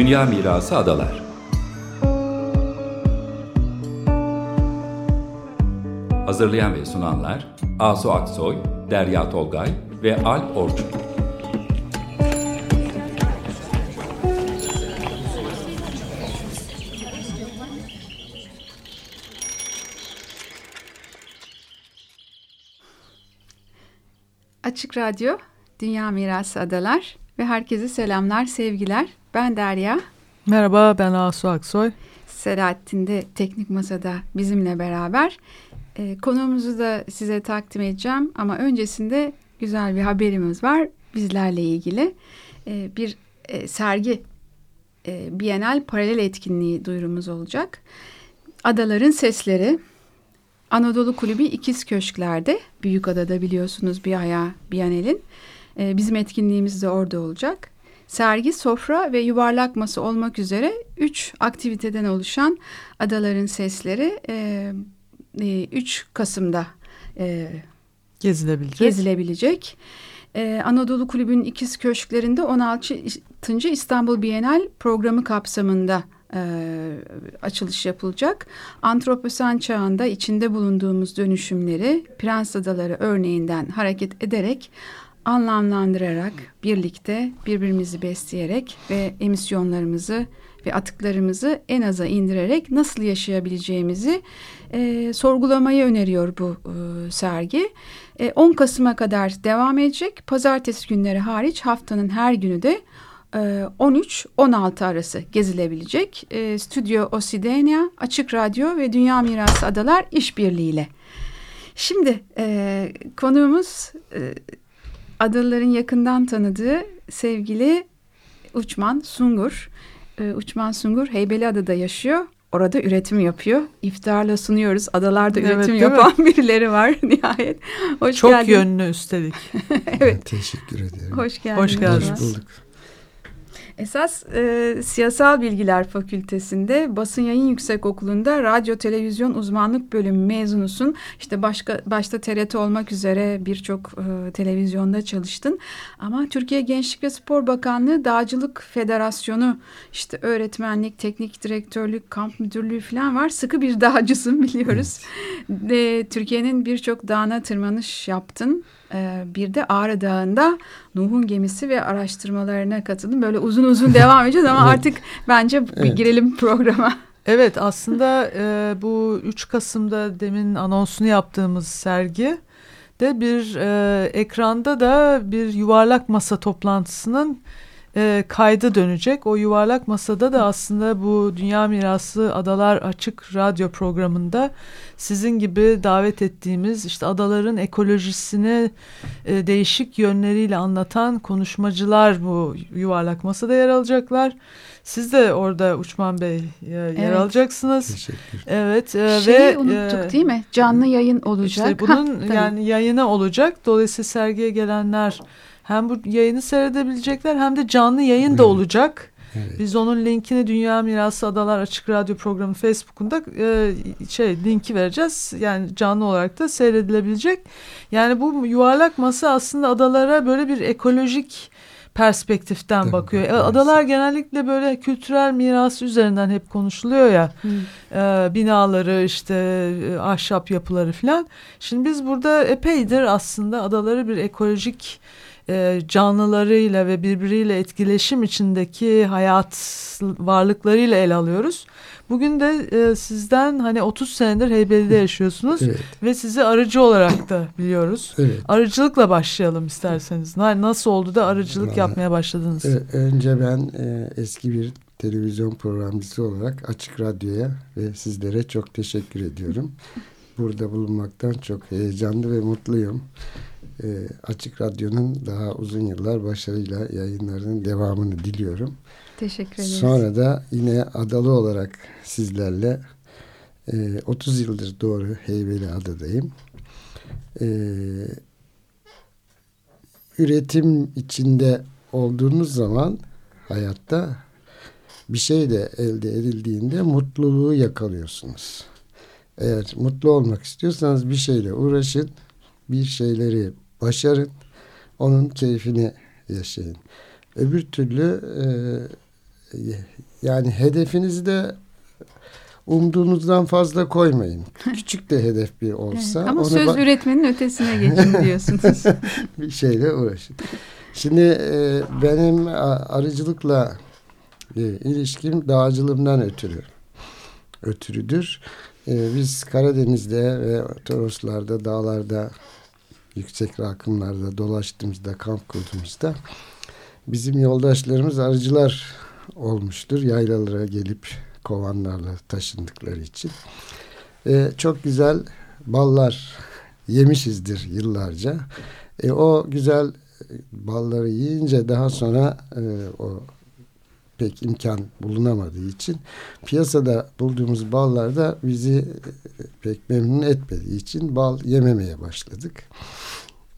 Dünya Mirası Adalar Hazırlayan ve sunanlar Asu Aksoy, Derya Tolgay ve Alp Orçun. Açık Radyo, Dünya Mirası Adalar ve herkese selamlar, sevgiler. Ben Derya. Merhaba, ben Asu Aksoy. Selahattin de Teknik Masa'da bizimle beraber. E, konuğumuzu da size takdim edeceğim ama öncesinde güzel bir haberimiz var bizlerle ilgili. E, bir e, sergi, e, Bienal paralel etkinliği duyurumuz olacak. Adaların Sesleri, Anadolu Kulübü İkiz Köşkler'de, Büyükada'da biliyorsunuz bir ayağı Bienal'in. E, bizim etkinliğimiz de orada olacak. Sergi, sofra ve yuvarlak masa olmak üzere üç aktiviteden oluşan Adaların Sesleri e, 3 Kasım'da e, gezilebilecek. gezilebilecek. Ee, Anadolu Kulübü'nün ikiz köşklerinde 16. İstanbul Bienal programı kapsamında e, açılış yapılacak. Antroposen çağında içinde bulunduğumuz dönüşümleri Prens Adaları örneğinden hareket ederek anlamlandırarak birlikte birbirimizi besleyerek ve emisyonlarımızı ve atıklarımızı en aza indirerek nasıl yaşayabileceğimizi e, sorgulamayı öneriyor bu e, sergi. E, 10 Kasım'a kadar devam edecek. Pazartesi günleri hariç haftanın her günü de 13-16 e, arası gezilebilecek. E, Stüdyo Osidenia, Açık Radyo ve Dünya Mirası Adalar işbirliğiyle. Şimdi e, konuğumuz e, adaların yakından tanıdığı sevgili Uçman Sungur. E, Uçman Sungur Heybeliada'da yaşıyor. Orada üretim yapıyor. İftarla sunuyoruz. Adalarda evet, üretim yapan mi? birileri var nihayet. Hoş Çok geldin. yönlü üstelik. evet. Teşekkür ederim. Hoş geldin. Hoş geldiniz. Hoş bulduk. Esas e, Siyasal Bilgiler Fakültesinde Basın Yayın Yüksekokulu'nda radyo televizyon uzmanlık bölümü mezunusun. İşte başka başta TRT olmak üzere birçok e, televizyonda çalıştın. Ama Türkiye Gençlik ve Spor Bakanlığı Dağcılık Federasyonu işte öğretmenlik, teknik direktörlük, kamp müdürlüğü falan var. Sıkı bir dağcısın biliyoruz. Evet. Türkiye'nin birçok dağına tırmanış yaptın. Ee, bir de Ağrı Dağı'nda Nuh'un gemisi ve araştırmalarına katıldım. Böyle uzun uzun devam edeceğiz ama artık bence evet. girelim programa. Evet aslında e, bu 3 Kasım'da demin anonsunu yaptığımız sergi de bir e, ekranda da bir yuvarlak masa toplantısının e, kaydı dönecek. O yuvarlak masada da aslında bu Dünya Mirası Adalar Açık Radyo programında sizin gibi davet ettiğimiz işte adaların ekolojisini e, değişik yönleriyle anlatan konuşmacılar bu yuvarlak masada yer alacaklar. Siz de orada Uçman Bey e, yer evet. alacaksınız. Teşekkür. Evet e, Şeyi ve unuttuk e, değil mi? Canlı yayın olacak. İşte bunun ha, yani yayını olacak. Dolayısıyla sergiye gelenler hem bu yayını seyredebilecekler hem de canlı yayın da olacak. Evet. Biz onun linkini Dünya Mirası Adalar Açık Radyo programı Facebook'unda e, şey linki vereceğiz. Yani canlı olarak da seyredilebilecek. Yani bu yuvarlak masa aslında adalara böyle bir ekolojik perspektiften Tabii, bakıyor. Evet. Adalar genellikle böyle kültürel miras üzerinden hep konuşuluyor ya. E, binaları işte e, ahşap yapıları falan. Şimdi biz burada epeydir aslında adaları bir ekolojik e, canlılarıyla ve birbiriyle etkileşim içindeki hayat varlıklarıyla ele alıyoruz. Bugün de e, sizden hani 30 senedir Heybeli'de yaşıyorsunuz evet. ve sizi arıcı olarak da biliyoruz. Evet. Arıcılıkla başlayalım isterseniz. Nasıl oldu da arıcılık Vallahi, yapmaya başladınız? E, önce ben e, eski bir televizyon programcısı olarak Açık Radyo'ya ve sizlere çok teşekkür ediyorum. Burada bulunmaktan çok heyecanlı ve mutluyum e, Açık Radyo'nun daha uzun yıllar başarıyla yayınlarının devamını diliyorum. Teşekkür ederiz. Sonra da yine adalı olarak sizlerle e, 30 yıldır doğru Heybeli Adadayım. E, üretim içinde olduğunuz zaman hayatta bir şey de elde edildiğinde mutluluğu yakalıyorsunuz. Eğer mutlu olmak istiyorsanız bir şeyle uğraşın, bir şeyleri başarın. Onun keyfini yaşayın. Öbür türlü e, yani hedefinizi de umduğunuzdan fazla koymayın. Küçük de hedef bir olsa. Evet, ama söz üretmenin ötesine geçin diyorsunuz. bir şeyle uğraşın. Şimdi e, benim arıcılıkla e, ilişkim dağcılığımdan ötürü ötürüdür. E, biz Karadeniz'de ve Toroslar'da, dağlarda, yüksek rakımlarda dolaştığımızda, kamp kurduğumuzda bizim yoldaşlarımız arıcılar olmuştur. Yaylalara gelip kovanlarla taşındıkları için. E, çok güzel ballar yemişizdir yıllarca. E, o güzel balları yiyince daha sonra e, o pek imkan bulunamadığı için piyasada bulduğumuz ballar da bizi e, pek memnun etmediği için bal yememeye başladık.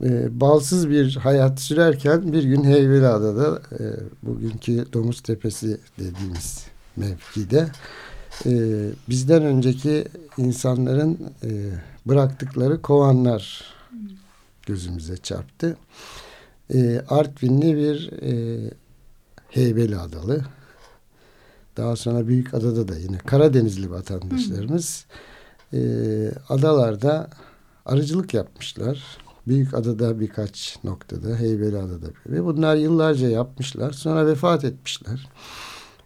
E, balsız bir hayat sürerken bir gün Heybeliada'da e, bugünkü Domuz Tepesi dediğimiz mevkide e, bizden önceki insanların e, bıraktıkları kovanlar gözümüze çarptı. E, Artvinli bir e, Heybeli Adalı. Daha sonra Büyük Adada da yine Karadenizli vatandaşlarımız e, adalarda arıcılık yapmışlar. Büyük Adada birkaç noktada, Heybeli Adada ve bunlar yıllarca yapmışlar. Sonra vefat etmişler.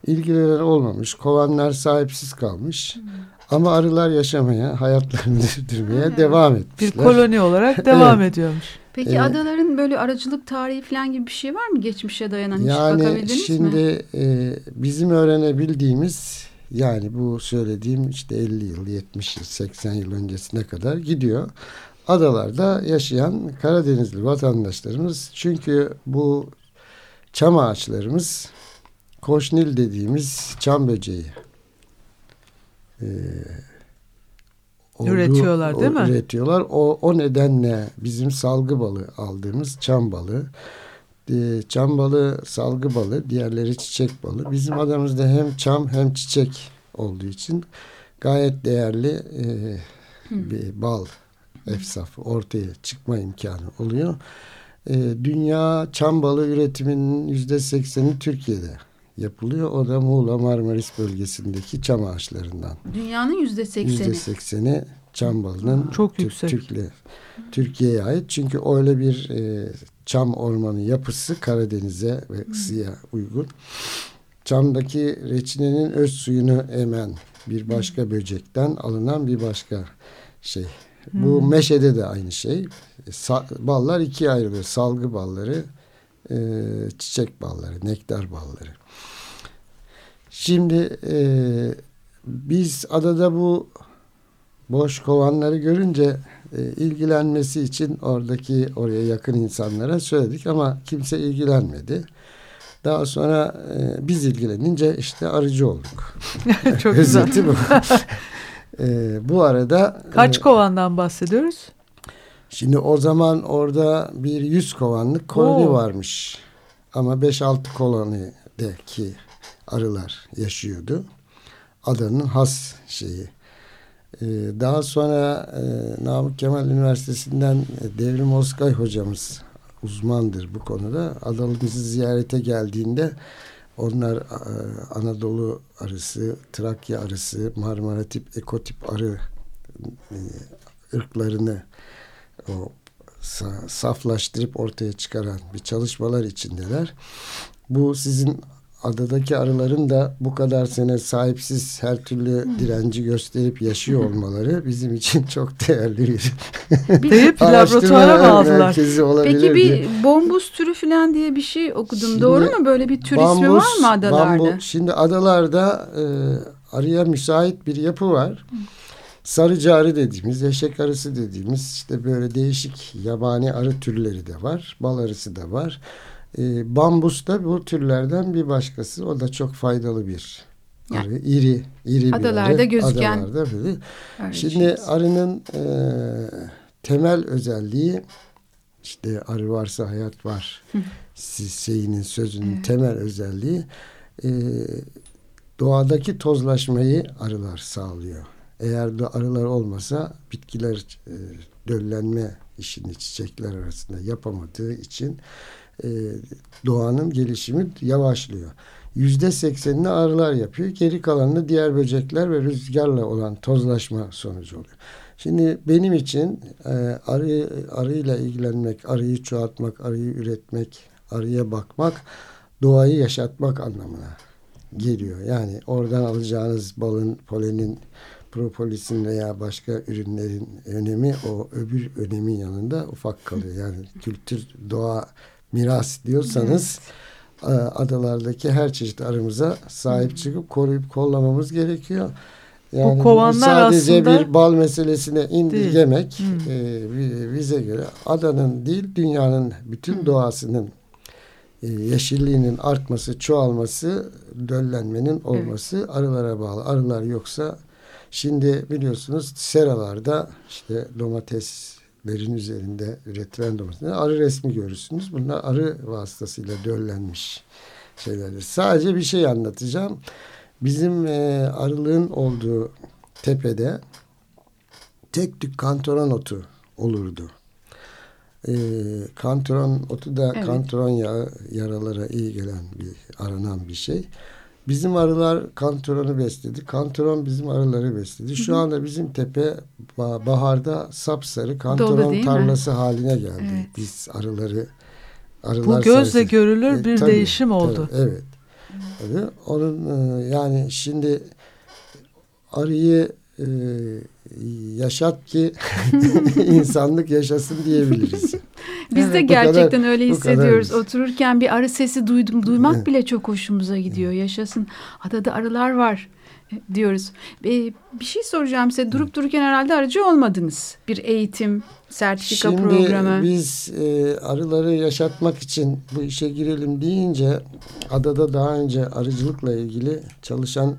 İlgileri olmamış, kovanlar sahipsiz kalmış. Hmm. Ama arılar yaşamaya, hayatlarını sürdürmeye devam etmişler. Bir koloni olarak devam evet. ediyormuş. Peki ee, adaların böyle aracılık tarihi falan gibi bir şey var mı geçmişe dayanan hiç yani bakabildiniz şimdi, mi? Yani e, bizim öğrenebildiğimiz yani bu söylediğim işte 50 yıl, 70 yıl, 80 yıl öncesine kadar gidiyor. Adalarda yaşayan Karadenizli vatandaşlarımız çünkü bu çam ağaçlarımız koşnil dediğimiz çam böceği e, olduğu, üretiyorlar değil mi? Üretiyorlar. O, o nedenle bizim salgı balı aldığımız çam balı, e, çam balı, salgı balı, diğerleri çiçek balı. Bizim adamızda hem çam hem çiçek olduğu için gayet değerli e, bir bal efsafı ortaya çıkma imkanı oluyor. E, dünya çam balı üretiminin yüzde sekseni Türkiye'de yapılıyor. O da Muğla Marmaris bölgesindeki çam ağaçlarından. Dünyanın yüzde sekseni. Yüzde sekseni çam balının çok yüksek. Türkle, Türkiye'ye ait. Çünkü öyle bir e, çam ormanı yapısı Karadeniz'e ve ısıya uygun. Çamdaki reçinenin öz suyunu emen bir başka böcekten alınan bir başka şey. Bu hmm. meşede de aynı şey. Sa ballar ikiye ayrılıyor. Salgı balları, e, çiçek balları, nektar balları. Şimdi e, biz adada bu boş kovanları görünce e, ilgilenmesi için oradaki oraya yakın insanlara söyledik ama kimse ilgilenmedi. Daha sonra e, biz ilgilenince işte arıcı olduk. Çok güzel. bu. e, bu arada kaç e, kovandan bahsediyoruz? Şimdi o zaman orada bir yüz kovanlık koloni Oo. varmış. Ama 5-6 kolonideki arılar yaşıyordu. Adanın has şeyi. Ee, daha sonra e, Namık Kemal Üniversitesi'nden e, Devrim Oskay hocamız uzmandır bu konuda. Adalımızı ziyarete geldiğinde onlar e, Anadolu arısı, Trakya arısı, Marmara tip, ekotip arı e, ırklarını o saflaştırıp ortaya çıkaran bir çalışmalar içindeler. Bu sizin adadaki arıların da bu kadar sene sahipsiz her türlü direnci gösterip yaşıyor olmaları bizim için çok değerli bir deyip laboratuvara bağladılar. Peki bir bombus türü falan diye bir şey okudum. Şimdi, Doğru mu? Böyle bir tür bambus, ismi var mı adalarda? Bambu, şimdi adalarda e, arıya müsait bir yapı var. Sarıcı arı dediğimiz, eşek arısı dediğimiz işte böyle değişik yabani arı türleri de var. Bal arısı da var. E, bambus da bu türlerden bir başkası. O da çok faydalı bir yani, arı. İri, iri adalarda bir arı. gözüken. Adalarda böyle. Şimdi arının e, temel özelliği işte arı varsa hayat var. şeyinin sözünün evet. temel özelliği e, doğadaki tozlaşmayı arılar sağlıyor. Eğer de arılar olmasa bitkiler e, döllenme işini çiçekler arasında yapamadığı için e, doğanın gelişimi yavaşlıyor. yüzde seksenini arılar yapıyor. Geri kalanını diğer böcekler ve rüzgarla olan tozlaşma sonucu oluyor. Şimdi benim için e, arı arıyla ilgilenmek, arıyı çoğaltmak, arıyı üretmek, arıya bakmak doğayı yaşatmak anlamına geliyor. Yani oradan alacağınız balın, polenin, propolisin veya başka ürünlerin önemi o öbür önemin yanında ufak kalıyor. Yani kültür, doğa, miras diyorsanız evet. adalardaki her çeşit arımıza sahip çıkıp koruyup kollamamız gerekiyor. Yani bu kovanlar sadece aslında bir bal meselesine indirgemek e, bize göre adanın değil dünyanın bütün Hı. doğasının e, yeşilliğinin artması, çoğalması, döllenmenin olması evet. arılara bağlı. Arılar yoksa şimdi biliyorsunuz seralarda işte domateslerin üzerinde üretilen domatesler arı resmi görürsünüz. Bunlar arı vasıtasıyla döllenmiş şeylerdir. Sadece bir şey anlatacağım. Bizim e, arılığın olduğu tepede tek tük kantoron otu olurdu. E, kantoron otu da evet. kantoron yağı yaralara iyi gelen bir aranan bir şey. Bizim arılar kantoronu besledi. Kantoron bizim arıları besledi. Şu anda bizim tepe baharda sapsarı kantoron tarlası mi? haline geldi. Evet. Biz arıları arılar Bu gözle sayesinde. görülür bir e, tabii, değişim oldu. Tabii, evet. Tabii. Onun e, yani şimdi arıyı e, yaşat ki insanlık yaşasın diyebiliriz. Biz evet, de gerçekten kadar, öyle hissediyoruz. Otururken bir arı sesi duydum. Duymak bile çok hoşumuza gidiyor. Yaşasın. Adada arılar var diyoruz. Bir şey soracağım size. Durup dururken herhalde arıcı olmadınız. Bir eğitim, sertifika Şimdi programı. Şimdi biz e, arıları yaşatmak için bu işe girelim deyince adada daha önce arıcılıkla ilgili çalışan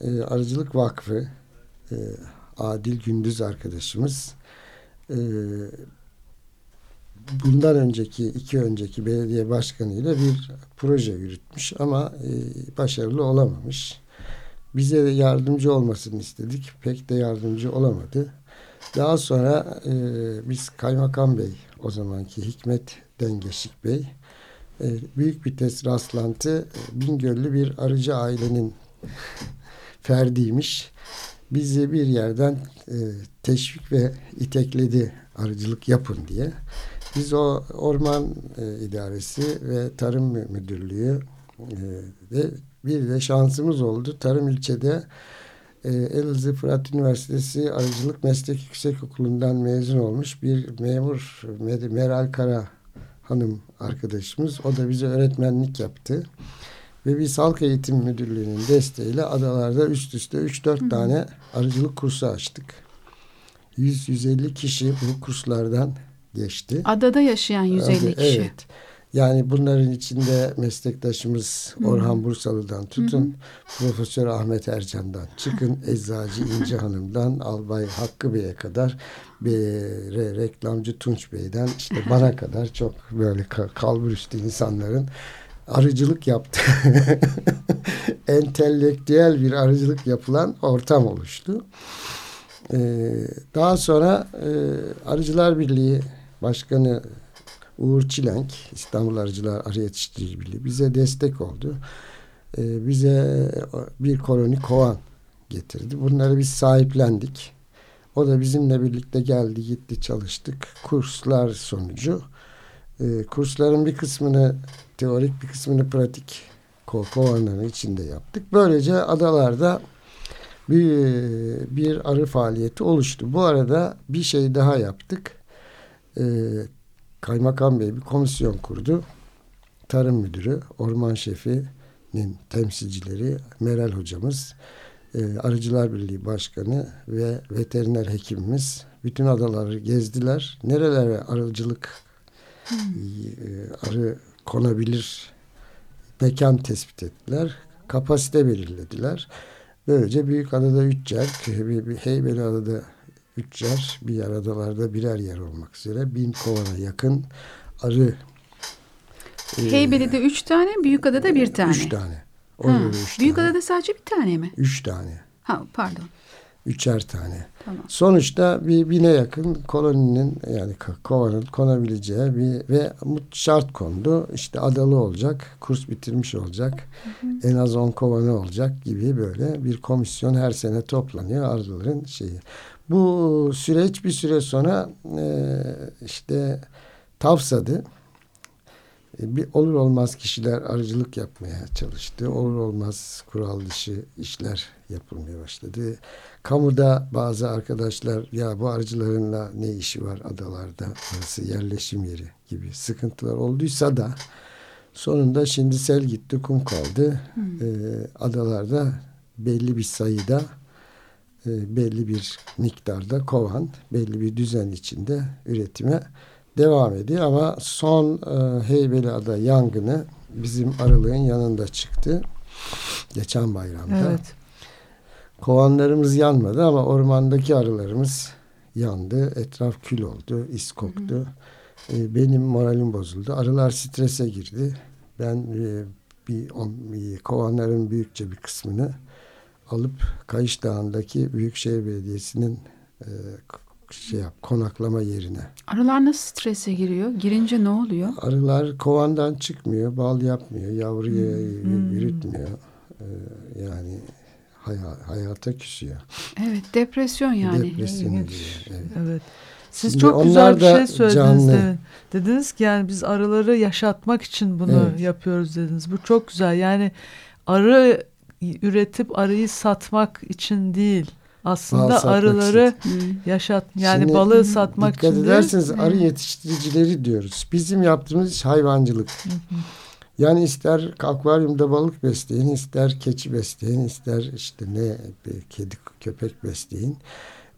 e, Arıcılık Vakfı e, Adil Gündüz arkadaşımız e, bundan önceki iki önceki belediye başkanıyla bir proje yürütmüş ama e, başarılı olamamış. Bize yardımcı olmasını istedik. Pek de yardımcı olamadı. Daha sonra e, biz Kaymakam Bey o zamanki Hikmet Dengeşik Bey e, büyük bir test rastlantı Bingöllü bir arıcı ailenin ferdiymiş. Bizi bir yerden e, teşvik ve itekledi arıcılık yapın diye. Biz o Orman e, İdaresi ve Tarım Müdürlüğü e, ve bir de şansımız oldu. Tarım ilçede e, Elazığ Fırat Üniversitesi Arıcılık Meslek Yüksekokulu'ndan mezun olmuş bir memur Meral Kara hanım arkadaşımız. O da bize öğretmenlik yaptı. Ve biz Halk Eğitim Müdürlüğü'nün desteğiyle adalarda üst üste 3-4 tane arıcılık kursu açtık. 100-150 kişi bu kurslardan geçti. Adada yaşayan 150 Adı, kişi. Evet. Yani bunların içinde meslektaşımız. Orhan Bursalı'dan tutun. Profesör Ahmet Ercan'dan çıkın, Eczacı İnce Hanım'dan, Albay Hakkı Bey'e kadar, be, re, reklamcı Tunç Bey'den işte bana kadar çok böyle kalbur üstü insanların arıcılık yaptı. Entelektüel bir arıcılık yapılan ortam oluştu. Ee, daha sonra e, Arıcılar Birliği Başkanı Uğur Çilenk, İstanbul Arıcılar Arı Yetiştirici Birliği bize destek oldu. Ee, bize bir koloni kovan getirdi. Bunları biz sahiplendik. O da bizimle birlikte geldi, gitti, çalıştık. Kurslar sonucu. E, kursların bir kısmını teorik bir kısmını pratik kovanların içinde yaptık. Böylece adalarda bir, bir arı faaliyeti oluştu. Bu arada bir şey daha yaptık. Ee, Kaymakam Bey bir komisyon kurdu. Tarım Müdürü, Orman Şefi'nin temsilcileri, Meral Hocamız, e, Arıcılar Birliği Başkanı ve veteriner hekimimiz bütün adaları gezdiler. Nerelere arıcılık, e, arı konabilir mekan tespit ettiler. Kapasite belirlediler. Böylece büyük adada üç yer, bir, bir Heybeliada'da üç yer, bir yer adalarda birer yer olmak üzere bin kovana yakın arı. Heybeli'de e, üç tane, büyük adada bir tane. Üç tane. ha, üç büyük tane. adada sadece bir tane mi? Üç tane. Ha pardon. Üçer tane. Tamam. Sonuçta bir bine yakın koloninin yani kovanın konabileceği bir ve şart kondu. İşte adalı olacak, kurs bitirmiş olacak, hı hı. en az on kovanı olacak gibi böyle bir komisyon her sene toplanıyor arıların şeyi. Bu süreç bir süre sonra e, işte tavsadı. E, bir olur olmaz kişiler arıcılık yapmaya çalıştı. Olur olmaz kural dışı işler yapılmaya başladı. Kamuda bazı arkadaşlar ya bu arıcılarınla ne işi var adalarda burası yerleşim yeri gibi sıkıntılar olduysa da sonunda şimdi sel gitti kum kaldı. Hmm. Ee, adalarda belli bir sayıda e, belli bir miktarda kovan belli bir düzen içinde üretime devam ediyor ama son e, Heybeliada yangını bizim aralığın yanında çıktı. Geçen bayramda. Evet. Kovanlarımız yanmadı ama ormandaki arılarımız yandı. Etraf kül oldu, is koktu. Hı hı. E, benim moralim bozuldu. Arılar strese girdi. Ben e, bir, bir kovanların büyükçe bir kısmını alıp Kayış Dağı'ndaki Büyükşehir Belediyesi'nin e, şey yap, konaklama yerine. Arılar nasıl strese giriyor? Girince ne oluyor? Arılar kovandan çıkmıyor, bal yapmıyor, yavruyu hmm. yürütmüyor. Ee, yani hayata küsüyor. Evet, depresyon yani. Depresyon evet. evet. evet. Siz Şimdi çok güzel bir şey söylediniz. Canlı. Dediniz ki yani biz arıları yaşatmak için bunu evet. yapıyoruz dediniz. Bu çok güzel. Yani arı üretip arıyı satmak için değil aslında arıları için. yaşat yani Şimdi, balığı satmak dikkat için ederseniz değil. arı yetiştiricileri diyoruz. Bizim yaptığımız iş hayvancılık. Yani ister akvaryumda balık besleyin, ister keçi besleyin, ister işte ne kedi köpek besleyin.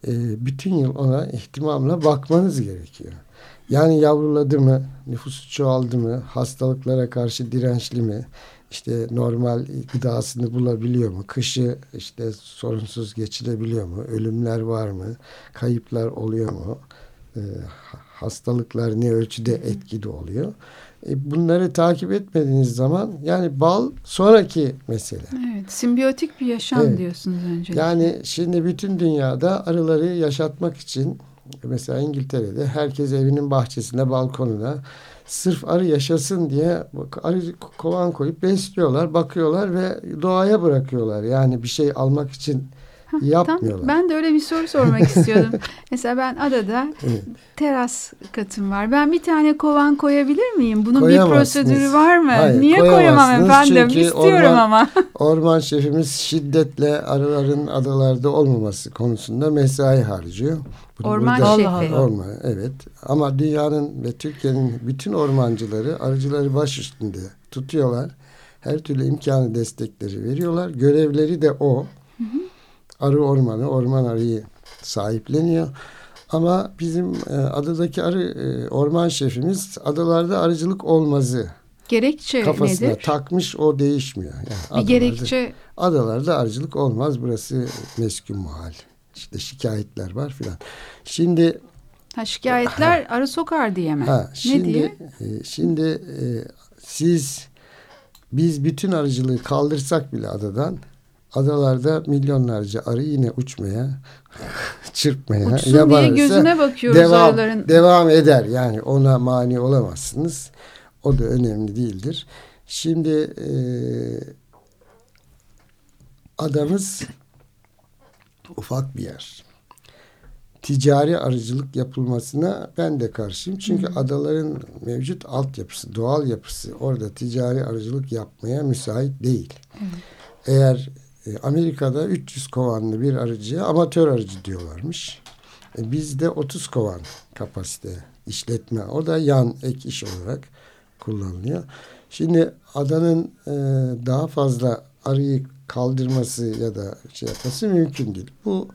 Ee, bütün yıl ona ihtimamla bakmanız gerekiyor. Yani yavruladı mı, nüfusu çoğaldı mı, hastalıklara karşı dirençli mi, işte normal gıdasını bulabiliyor mu? Kışı işte sorunsuz geçirebiliyor mu? Ölümler var mı? Kayıplar oluyor mu? Ee, hastalıklar ne ölçüde etkili oluyor? E, bunları takip etmediğiniz zaman yani bal sonraki mesele. Evet, simbiyotik bir yaşam evet. diyorsunuz önce. Yani şimdi bütün dünyada arıları yaşatmak için mesela İngiltere'de herkes evinin bahçesine, balkonuna sırf arı yaşasın diye arı kovan koyup besliyorlar, bakıyorlar ve doğaya bırakıyorlar. Yani bir şey almak için yapmıyorlar. Tam, ben de öyle bir soru sormak istiyordum. Mesela ben adada evet. teras katım var. Ben bir tane kovan koyabilir miyim? Bunun bir prosedürü var mı? Hayır, Niye koyamam efendim? Çünkü İstiyorum orman, ama. orman şefimiz şiddetle arıların adalarda olmaması konusunda mesai harcıyor. Bunu orman burada, şefi. Orman, evet. Ama dünyanın ve Türkiye'nin bütün ormancıları arıcıları baş üstünde tutuyorlar. Her türlü imkanı destekleri veriyorlar. Görevleri de o. Hı hı arı ormanı, orman arıyı sahipleniyor. Ama bizim e, adadaki arı e, orman şefimiz adalarda arıcılık olmazı Gerekçe kafasına nedir? takmış o değişmiyor. Yani bir adalarda, gerekçe adalarda arıcılık olmaz burası meskun muhal. İşte şikayetler var filan. Şimdi ha, şikayetler ha, arı sokar diye mi? Ha, şimdi, ne diye? E, şimdi e, siz biz bütün arıcılığı kaldırsak bile adadan adalarda milyonlarca arı yine uçmaya, çırpmaya, Uçsun diye gözüne bakıyoruz devam, arıların. Devam eder yani ona mani olamazsınız. O da önemli değildir. Şimdi e, adamız ufak bir yer. Ticari arıcılık yapılmasına ben de karşıyım. Çünkü hmm. adaların mevcut altyapısı, doğal yapısı orada ticari arıcılık yapmaya müsait değil. Hmm. Eğer Amerika'da 300 kovanlı bir arıcıya amatör arıcı diyorlarmış. E, bizde 30 kovan kapasite işletme. O da yan ek iş olarak kullanılıyor. Şimdi adanın e, daha fazla arıyı kaldırması ya da şey yapması mümkün değil. Bu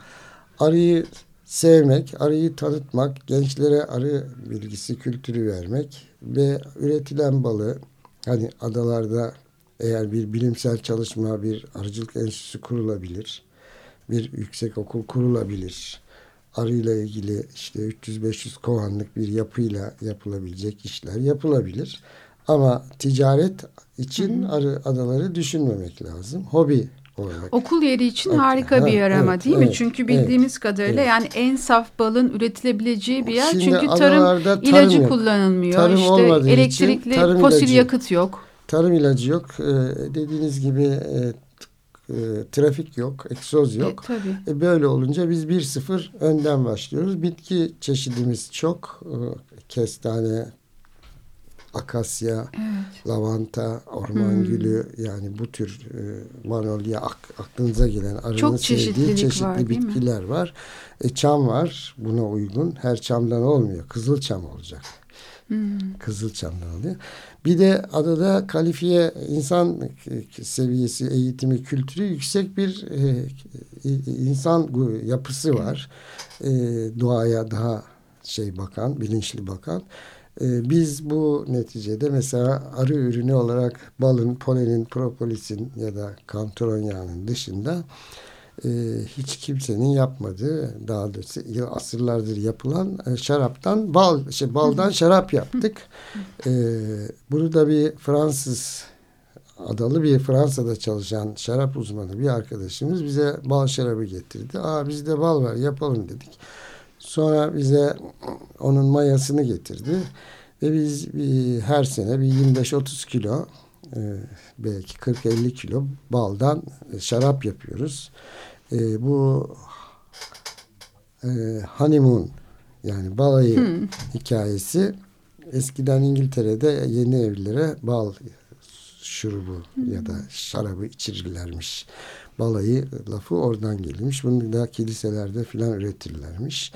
arıyı sevmek, arıyı tanıtmak, gençlere arı bilgisi, kültürü vermek ve üretilen balı hani adalarda eğer bir bilimsel çalışma, bir arıcılık enstitüsü kurulabilir. Bir yüksek okul kurulabilir. Arıyla ilgili işte 300-500 kovanlık bir yapıyla yapılabilecek işler yapılabilir. Ama ticaret için arı adaları düşünmemek lazım. Hobi olarak. Okul yeri için harika bir yer ama evet, değil mi? evet, Çünkü bildiğimiz evet, kadarıyla evet. yani en saf balın üretilebileceği bir yer. Şimdi Çünkü tarım tarım ilacı yok. kullanılmıyor. Tarım işte için elektrikli tarım fosil ilacı- yakıt yok. Tarım ilacı yok. Ee, dediğiniz gibi e, e, trafik yok, egzoz yok. E, tabii. E, böyle olunca biz 1-0 önden başlıyoruz. Bitki çeşidimiz çok. E, kestane, akasya, Evet. lavanta, orman Hmm. gülü yani bu tür e, manolya ak- aklınıza gelen arının Çok sevdiği çeşitli var, bitkiler var. E, çam var buna uygun. Her çamdan olmuyor. Kızıl çam olacak. Hmm. Kızılçam'dan oluyor. Bir de adada kalifiye insan seviyesi, eğitimi, kültürü yüksek bir e, insan gu- yapısı var. E, doğaya daha şey bakan, bilinçli bakan. E, biz bu neticede mesela arı ürünü olarak balın, polenin, propolisin ya da kantaron yağının dışında e, hiç kimsenin yapmadığı daha doğrusu asırlardır yapılan e, şaraptan bal şey baldan şarap yaptık. E, bunu da bir Fransız adalı bir Fransa'da çalışan şarap uzmanı bir arkadaşımız bize bal şarabı getirdi. Aa bizde bal var yapalım dedik. Sonra bize onun mayasını getirdi. Ve biz bir, her sene bir 25-30 kilo e, belki 40-50 kilo baldan e, şarap yapıyoruz. E, bu e, honeymoon yani balayı Hmm. hikayesi eskiden İngiltere'de yeni evlilere bal şurubu ya da şarabı içirirlermiş. Balayı lafı oradan gelmiş. Bunu da kiliselerde filan üretirlermiş.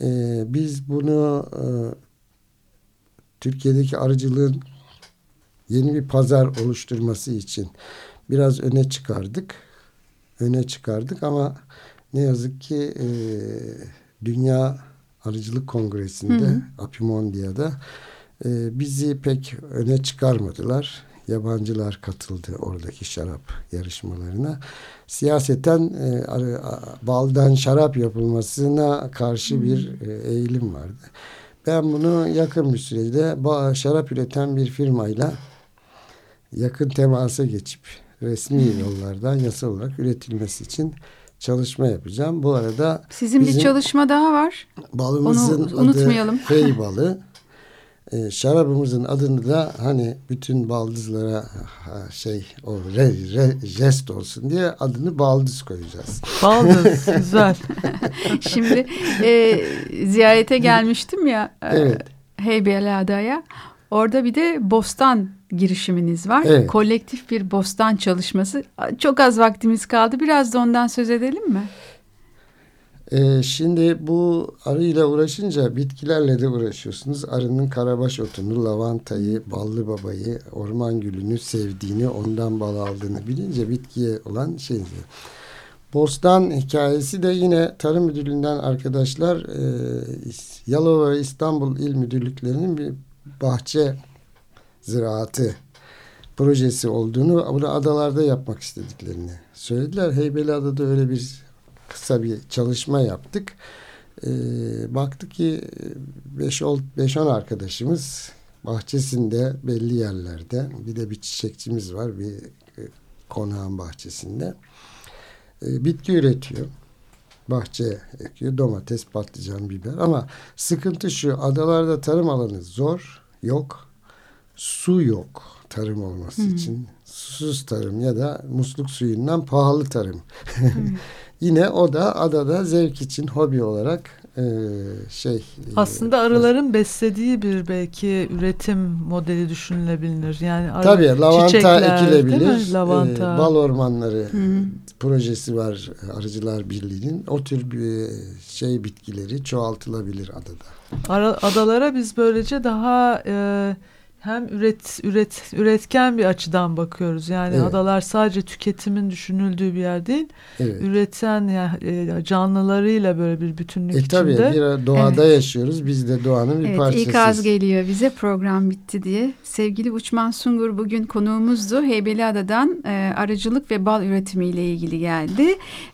E, biz bunu e, Türkiye'deki arıcılığın yeni bir pazar oluşturması için biraz öne çıkardık. Öne çıkardık ama ne yazık ki e, Dünya Arıcılık Kongresi'nde Hı hı. Apimondia'da e, bizi pek öne çıkarmadılar. Yabancılar katıldı oradaki şarap yarışmalarına. Siyaseten e, baldan şarap yapılmasına karşı bir e, eğilim vardı. Ben bunu yakın bir sürede şarap üreten bir firmayla yakın temasa geçip resmi yollardan yasal olarak üretilmesi için çalışma yapacağım. Bu arada Sizin Bizim- bir çalışma daha var. balımızın Onu unutmayalım. adı fey balı. Ee, şarabımızın adını da hani bütün baldızlara ha, şey o re, re- jest olsun diye adını baldız koyacağız. Baldız güzel. Şimdi e, ziyarete gelmiştim ya e, Evet. Heybeliada'ya. Orada bir de bostan girişiminiz var. Evet. Kolektif bir bostan çalışması. Çok az vaktimiz kaldı. Biraz da ondan söz edelim mi? Ee, şimdi bu arıyla uğraşınca bitkilerle de uğraşıyorsunuz. Arının karabaş otunu, lavantayı, ballı babayı, orman gülünü sevdiğini, ondan bal aldığını bilince bitkiye olan şey. Bostan hikayesi de yine Tarım Müdürlüğü'nden arkadaşlar e, Yalova ve İstanbul İl Müdürlüklerinin bir bahçe ziraatı projesi olduğunu, bunu adalarda yapmak istediklerini söylediler. Heybeliada'da öyle bir kısa bir çalışma yaptık. Ee, baktık ki 5-10 arkadaşımız bahçesinde belli yerlerde bir de bir çiçekçimiz var bir e, konağın bahçesinde e, bitki üretiyor. Bahçe ekiyor domates, patlıcan, biber ama sıkıntı şu adalarda tarım alanı zor, yok. Su yok tarım olması için. Susuz tarım ya da musluk suyundan pahalı tarım. Yine o da adada zevk için hobi olarak e, şey. Aslında e, arıların beslediği bir belki üretim modeli düşünülebilir. Yani arı, Tabii lavanta çiçekler, ekilebilir. mi? Lavanta. E, bal ormanları projesi var Arıcılar Birliği'nin. O tür bir şey bitkileri çoğaltılabilir adada. Ara- adalara biz böylece daha e, hem üret üret üretken bir açıdan bakıyoruz. Yani Evet. adalar sadece tüketimin düşünüldüğü bir yer değil. Evet. Üreten ya e, canlılarıyla böyle bir bütünlük E tabii içinde. bir doğada yaşıyoruz. Biz de doğanın bir Evet, parçasıyız. ikaz geliyor bize program bitti diye. Sevgili Uçman Sungur bugün konuğumuzdu. Heybeliada'dan e, arıcılık ve bal üretimiyle ilgili geldi.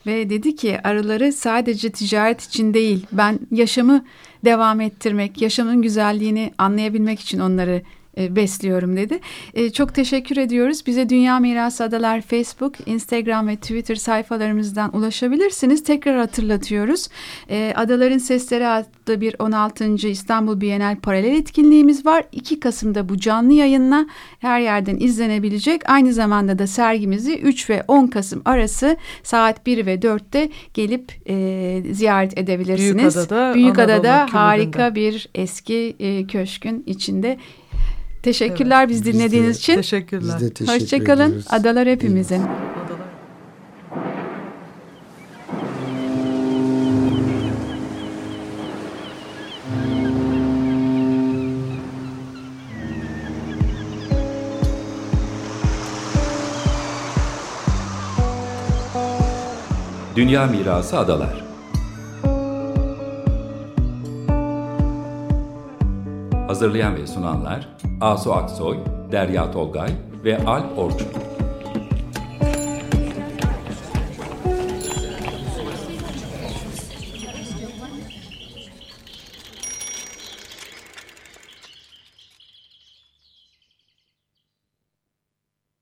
Ve dedi ki arıları sadece ticaret için değil ben yaşamı devam ettirmek, yaşamın güzelliğini anlayabilmek için onları besliyorum dedi. E, çok teşekkür ediyoruz. Bize Dünya Mirası Adalar Facebook, Instagram ve Twitter sayfalarımızdan ulaşabilirsiniz. Tekrar hatırlatıyoruz. E, Adaların Sesleri adlı bir 16. İstanbul Bienal paralel etkinliğimiz var. 2 Kasım'da bu canlı yayınla her yerden izlenebilecek. Aynı zamanda da sergimizi 3 ve 10 Kasım arası saat 1 ve 4'te gelip e, ziyaret edebilirsiniz. Büyükada'da, Büyükada'da harika bir eski e, köşkün içinde Teşekkürler evet, biz dinlediğiniz biz de, için. Teşekkürler. Biz de teşekkür Hoşçakalın. ediyoruz. Adalar hepimizin. Dünya Mirası Adalar Hazırlayan ve sunanlar Asu Aksoy, Derya Tolgay ve Al Orçun.